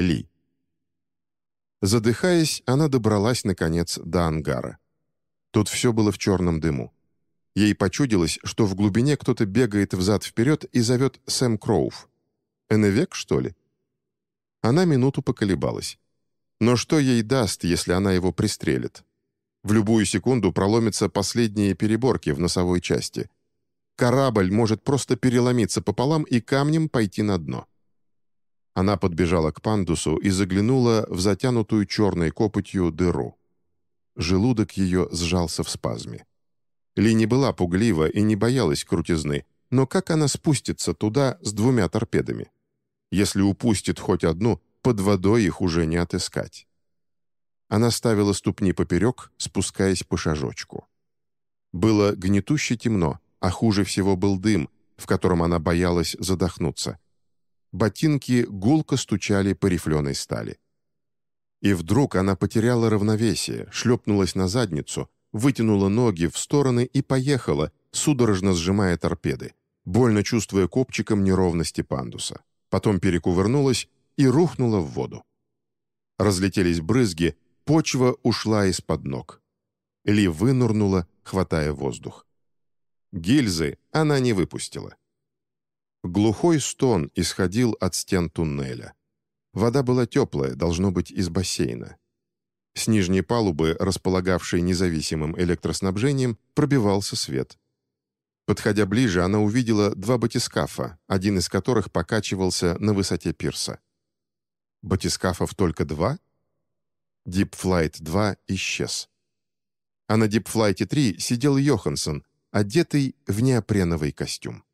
Ли. Задыхаясь, она добралась, наконец, до ангара. Тут все было в черном дыму. Ей почудилось, что в глубине кто-то бегает взад-вперед и зовет Сэм Кроув. Эневек, что ли? Она минуту поколебалась. Но что ей даст, если она его пристрелит? В любую секунду проломятся последние переборки в носовой части. Корабль может просто переломиться пополам и камнем пойти на дно. Она подбежала к пандусу и заглянула в затянутую черной копотью дыру. Желудок ее сжался в спазме. Ли не была пуглива и не боялась крутизны, но как она спустится туда с двумя торпедами? Если упустит хоть одну, под водой их уже не отыскать. Она ставила ступни поперек, спускаясь по шажочку. Было гнетуще темно, а хуже всего был дым, в котором она боялась задохнуться. Ботинки гулко стучали по рифленой стали. И вдруг она потеряла равновесие, шлепнулась на задницу, вытянула ноги в стороны и поехала, судорожно сжимая торпеды, больно чувствуя копчиком неровности пандуса. Потом перекувырнулась и рухнула в воду. Разлетелись брызги, почва ушла из-под ног. Ли вынурнула, хватая воздух. Гильзы она не выпустила. Глухой стон исходил от стен туннеля. Вода была теплая, должно быть, из бассейна. С нижней палубы, располагавшей независимым электроснабжением, пробивался свет. Подходя ближе, она увидела два батискафа, один из которых покачивался на высоте пирса. Батискафов только два? Дипфлайт 2 исчез. А на Дипфлайте 3 сидел Йоханссон, одетый в неопреновый костюм.